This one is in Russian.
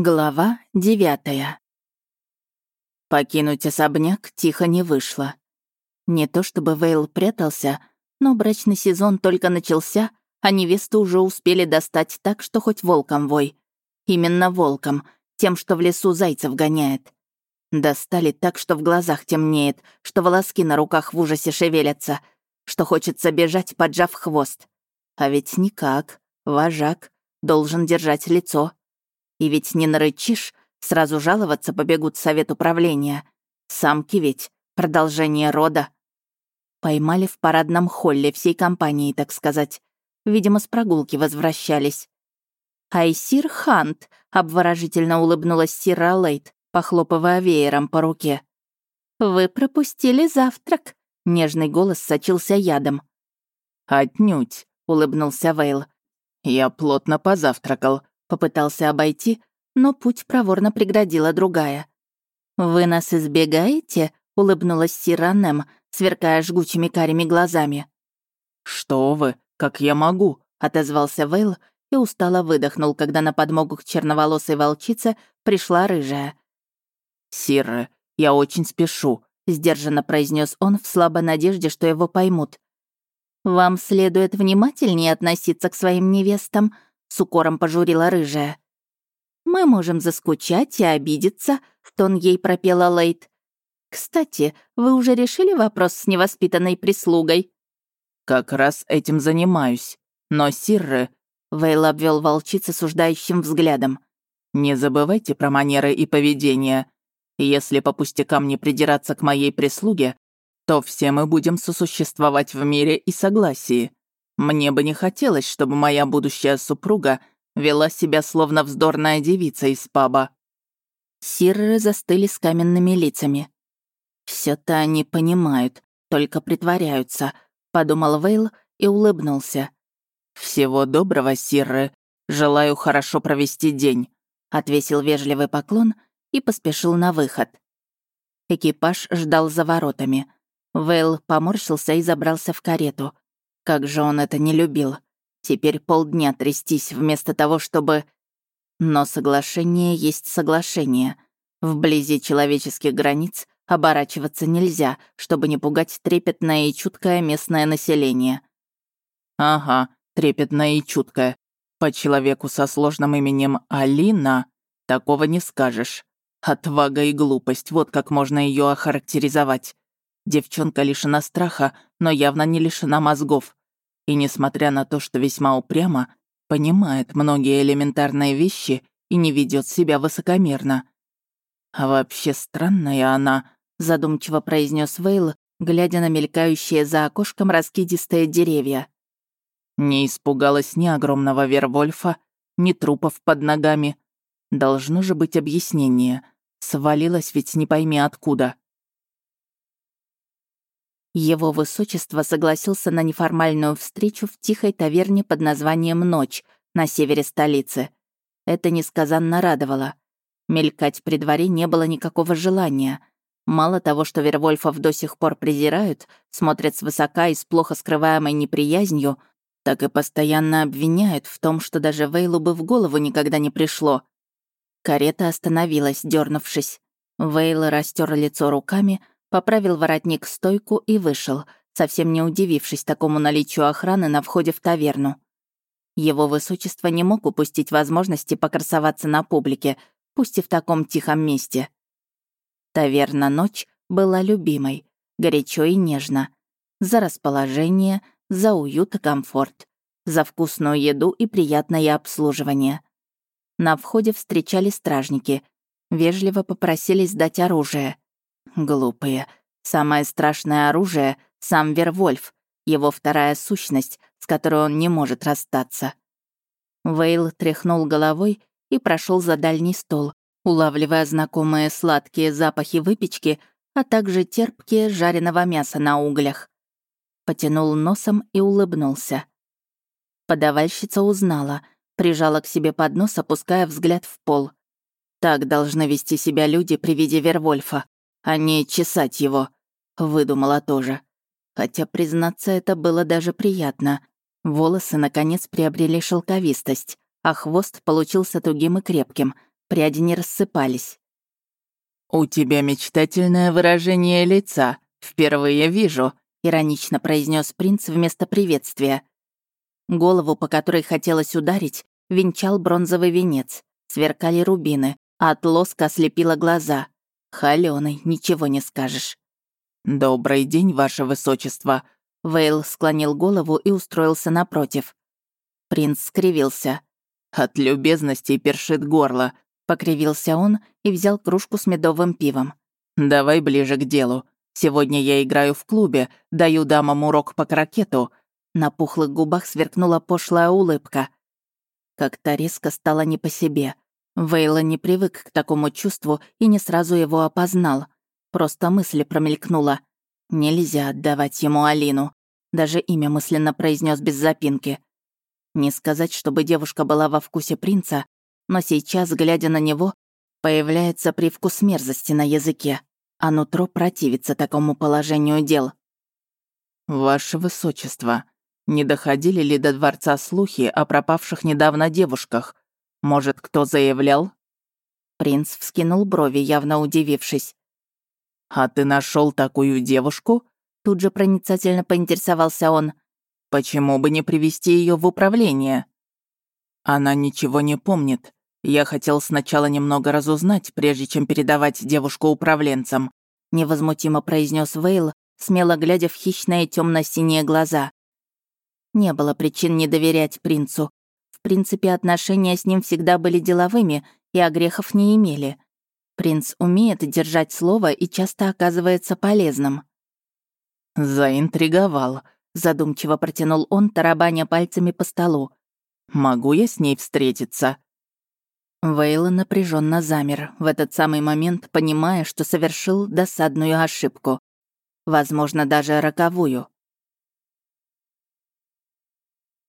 Глава девятая. Покинуть особняк тихо не вышло. Не то чтобы Вейл прятался, но брачный сезон только начался, а невесту уже успели достать так, что хоть волком вой. Именно волком, тем, что в лесу зайцев гоняет. Достали так, что в глазах темнеет, что волоски на руках в ужасе шевелятся, что хочется бежать, поджав хвост. А ведь никак, вожак, должен держать лицо. И ведь не нарычишь, сразу жаловаться побегут совет управления. Самки ведь, продолжение рода. Поймали в парадном холле всей компании, так сказать. Видимо, с прогулки возвращались. «Айсир Хант», — обворожительно улыбнулась Сира Лейт, похлопывая веером по руке. «Вы пропустили завтрак», — нежный голос сочился ядом. «Отнюдь», — улыбнулся Вейл. «Я плотно позавтракал, Попытался обойти, но путь проворно преградила другая. «Вы нас избегаете?» — улыбнулась Сиранем, сверкая жгучими карими глазами. «Что вы, как я могу?» — отозвался Вейл и устало выдохнул, когда на подмогу к черноволосой волчице пришла рыжая. «Сирра, я очень спешу», — сдержанно произнес он в слабой надежде, что его поймут. «Вам следует внимательнее относиться к своим невестам», с укором пожурила рыжая. «Мы можем заскучать и обидеться», — в тон ей пропела Лейт. «Кстати, вы уже решили вопрос с невоспитанной прислугой?» «Как раз этим занимаюсь. Но, Сирры...» — Вейл обвел волчицы суждающим взглядом. «Не забывайте про манеры и поведение. Если по пустякам не придираться к моей прислуге, то все мы будем сосуществовать в мире и согласии. Мне бы не хотелось, чтобы моя будущая супруга вела себя словно вздорная девица из паба». Сирры застыли с каменными лицами. все то они понимают, только притворяются», — подумал Вейл и улыбнулся. «Всего доброго, Сирры. Желаю хорошо провести день», — отвесил вежливый поклон и поспешил на выход. Экипаж ждал за воротами. Вейл поморщился и забрался в карету. Как же он это не любил. Теперь полдня трястись вместо того, чтобы... Но соглашение есть соглашение. Вблизи человеческих границ оборачиваться нельзя, чтобы не пугать трепетное и чуткое местное население. «Ага, трепетное и чуткое. По человеку со сложным именем Алина такого не скажешь. Отвага и глупость, вот как можно ее охарактеризовать. Девчонка лишена страха, но явно не лишена мозгов и, несмотря на то, что весьма упрямо, понимает многие элементарные вещи и не ведет себя высокомерно. А вообще странная она, задумчиво произнес Вейл, глядя на мелькающие за окошком раскидистые деревья. Не испугалась ни огромного Вервольфа, ни трупов под ногами. Должно же быть объяснение. Свалилась ведь не пойми откуда. Его высочество согласился на неформальную встречу в тихой таверне под названием «Ночь» на севере столицы. Это несказанно радовало. Мелькать при дворе не было никакого желания. Мало того, что Вервольфов до сих пор презирают, смотрят свысока и с плохо скрываемой неприязнью, так и постоянно обвиняют в том, что даже Вейлу бы в голову никогда не пришло. Карета остановилась, дернувшись. Вейл растер лицо руками, поправил воротник стойку и вышел, совсем не удивившись такому наличию охраны на входе в таверну. Его высочество не мог упустить возможности покрасоваться на публике, пусть и в таком тихом месте. Таверна «Ночь» была любимой, горячо и нежно. За расположение, за уют и комфорт, за вкусную еду и приятное обслуживание. На входе встречали стражники, вежливо попросили сдать оружие — Глупые. Самое страшное оружие — сам Вервольф, его вторая сущность, с которой он не может расстаться. Вейл тряхнул головой и прошел за дальний стол, улавливая знакомые сладкие запахи выпечки, а также терпкие жареного мяса на углях. Потянул носом и улыбнулся. Подавальщица узнала, прижала к себе поднос, опуская взгляд в пол. Так должны вести себя люди при виде Вервольфа а не чесать его», — выдумала тоже. Хотя, признаться, это было даже приятно. Волосы, наконец, приобрели шелковистость, а хвост получился тугим и крепким, пряди не рассыпались. «У тебя мечтательное выражение лица. Впервые вижу», — иронично произнес принц вместо приветствия. Голову, по которой хотелось ударить, венчал бронзовый венец. Сверкали рубины, а от лоска ослепило глаза. Холёный, ничего не скажешь. «Добрый день, ваше высочество», — Вейл склонил голову и устроился напротив. Принц скривился. «От любезности першит горло», — покривился он и взял кружку с медовым пивом. «Давай ближе к делу. Сегодня я играю в клубе, даю дамам урок по крокету». На пухлых губах сверкнула пошлая улыбка. Как-то резко стало не по себе. Вейла не привык к такому чувству и не сразу его опознал. Просто мысли промелькнула. Нельзя отдавать ему Алину. Даже имя мысленно произнес без запинки. Не сказать, чтобы девушка была во вкусе принца, но сейчас, глядя на него, появляется привкус мерзости на языке, а нутро противится такому положению дел. «Ваше Высочество, не доходили ли до дворца слухи о пропавших недавно девушках? Может, кто заявлял?» Принц вскинул брови, явно удивившись. «А ты нашел такую девушку?» Тут же проницательно поинтересовался он. Почему бы не привести ее в управление? Она ничего не помнит. Я хотел сначала немного разузнать, прежде чем передавать девушку управленцам. Невозмутимо произнес Вейл, смело глядя в хищные темно синие глаза. Не было причин не доверять принцу. В принципе, отношения с ним всегда были деловыми и огрехов не имели. Принц умеет держать слово и часто оказывается полезным. Заинтриговал, задумчиво протянул он, тарабаня пальцами по столу. «Могу я с ней встретиться?» Вейла напряженно замер, в этот самый момент понимая, что совершил досадную ошибку. Возможно, даже роковую.